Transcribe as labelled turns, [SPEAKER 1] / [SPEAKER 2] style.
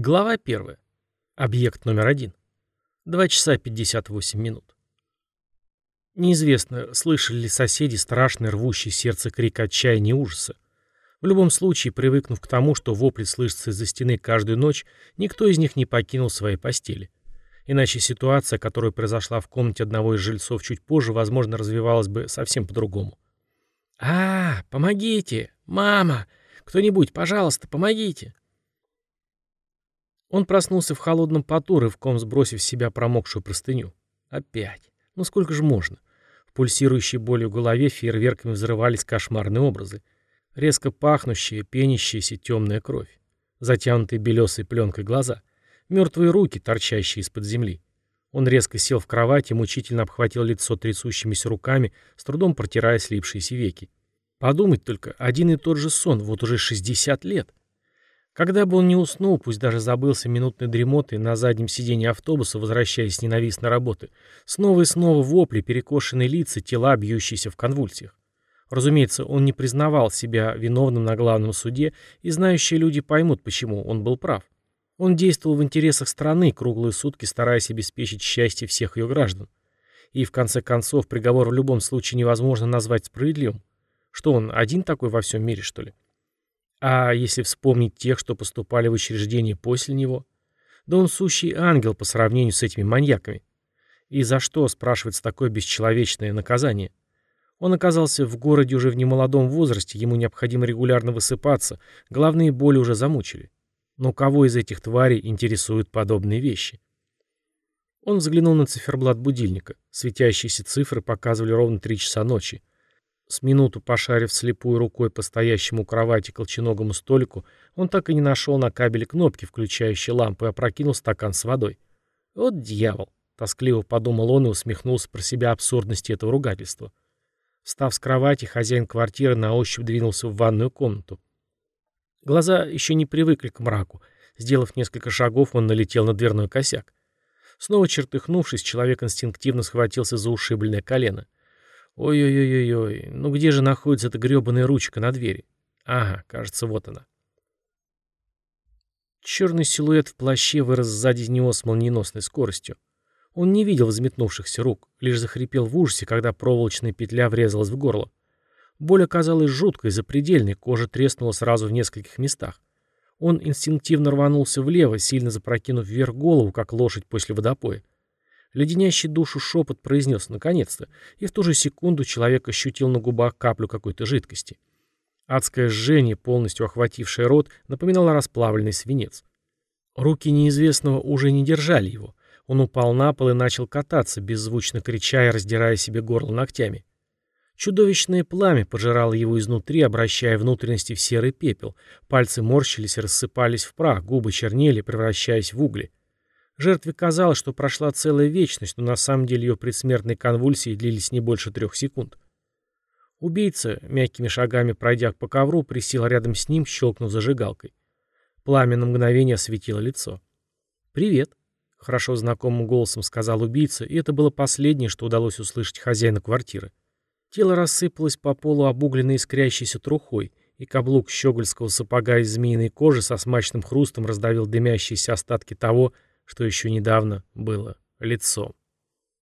[SPEAKER 1] Глава 1. Объект номер один. 2 часа 58 минут. Неизвестно, слышали ли соседи страшный рвущий сердце крик отчаяния и ужаса. В любом случае, привыкнув к тому, что вопли слышатся из-за стены каждую ночь, никто из них не покинул своей постели. Иначе ситуация, которая произошла в комнате одного из жильцов чуть позже, возможно, развивалась бы совсем по-другому. «А, помогите! Мама! Кто-нибудь, пожалуйста, помогите!» Он проснулся в холодном поту, рывком сбросив с себя промокшую простыню. Опять. Ну сколько же можно? В пульсирующей болью голове фейерверками взрывались кошмарные образы. Резко пахнущая, пенящаяся темная кровь. Затянутые белесой пленкой глаза. Мертвые руки, торчащие из-под земли. Он резко сел в кровать и мучительно обхватил лицо трясущимися руками, с трудом протирая слипшиеся веки. Подумать только, один и тот же сон, вот уже 60 лет. Когда бы он не уснул, пусть даже забылся минутной дремотой на заднем сиденье автобуса, возвращаясь с ненавистной работы, снова и снова вопли, перекошенные лица, тела, бьющиеся в конвульсиях. Разумеется, он не признавал себя виновным на главном суде, и знающие люди поймут, почему он был прав. Он действовал в интересах страны, круглые сутки стараясь обеспечить счастье всех ее граждан. И в конце концов приговор в любом случае невозможно назвать справедливым. Что он, один такой во всем мире, что ли? А если вспомнить тех, что поступали в учреждение после него? Да он сущий ангел по сравнению с этими маньяками. И за что, спрашивается, такое бесчеловечное наказание? Он оказался в городе уже в немолодом возрасте, ему необходимо регулярно высыпаться, главные боли уже замучили. Но кого из этих тварей интересуют подобные вещи? Он взглянул на циферблат будильника. Светящиеся цифры показывали ровно три часа ночи. С минуту пошарив слепой рукой по стоящему кровати колченогому столику, он так и не нашел на кабеле кнопки, включающей лампу, и опрокинул стакан с водой. «Вот дьявол!» — тоскливо подумал он и усмехнулся про себя абсурдности этого ругательства. Встав с кровати, хозяин квартиры на ощупь двинулся в ванную комнату. Глаза еще не привыкли к мраку. Сделав несколько шагов, он налетел на дверной косяк. Снова чертыхнувшись, человек инстинктивно схватился за ушибленное колено — Ой-ой-ой-ой, ну где же находится эта гребаная ручка на двери? Ага, кажется, вот она. Черный силуэт в плаще вырос сзади него с молниеносной скоростью. Он не видел взметнувшихся рук, лишь захрипел в ужасе, когда проволочная петля врезалась в горло. Боль оказалась жуткой, запредельной, кожа треснула сразу в нескольких местах. Он инстинктивно рванулся влево, сильно запрокинув вверх голову, как лошадь после водопоя. Леденящий душу шепот произнес «наконец-то», и в ту же секунду человек ощутил на губах каплю какой-то жидкости. Адское жжение, полностью охватившее рот, напоминало расплавленный свинец. Руки неизвестного уже не держали его. Он упал на пол и начал кататься, беззвучно крича и раздирая себе горло ногтями. Чудовищное пламя пожирало его изнутри, обращая внутренности в серый пепел. Пальцы морщились и рассыпались в прах, губы чернели, превращаясь в угли. Жертве казалось, что прошла целая вечность, но на самом деле ее предсмертные конвульсии длились не больше трех секунд. Убийца, мягкими шагами пройдя по ковру, присел рядом с ним, щелкнув зажигалкой. Пламя на мгновение осветило лицо. «Привет», — хорошо знакомым голосом сказал убийца, и это было последнее, что удалось услышать хозяину квартиры. Тело рассыпалось по полу обугленной искрящейся трухой, и каблук щегольского сапога из змеиной кожи со смачным хрустом раздавил дымящиеся остатки того, что еще недавно было лицом.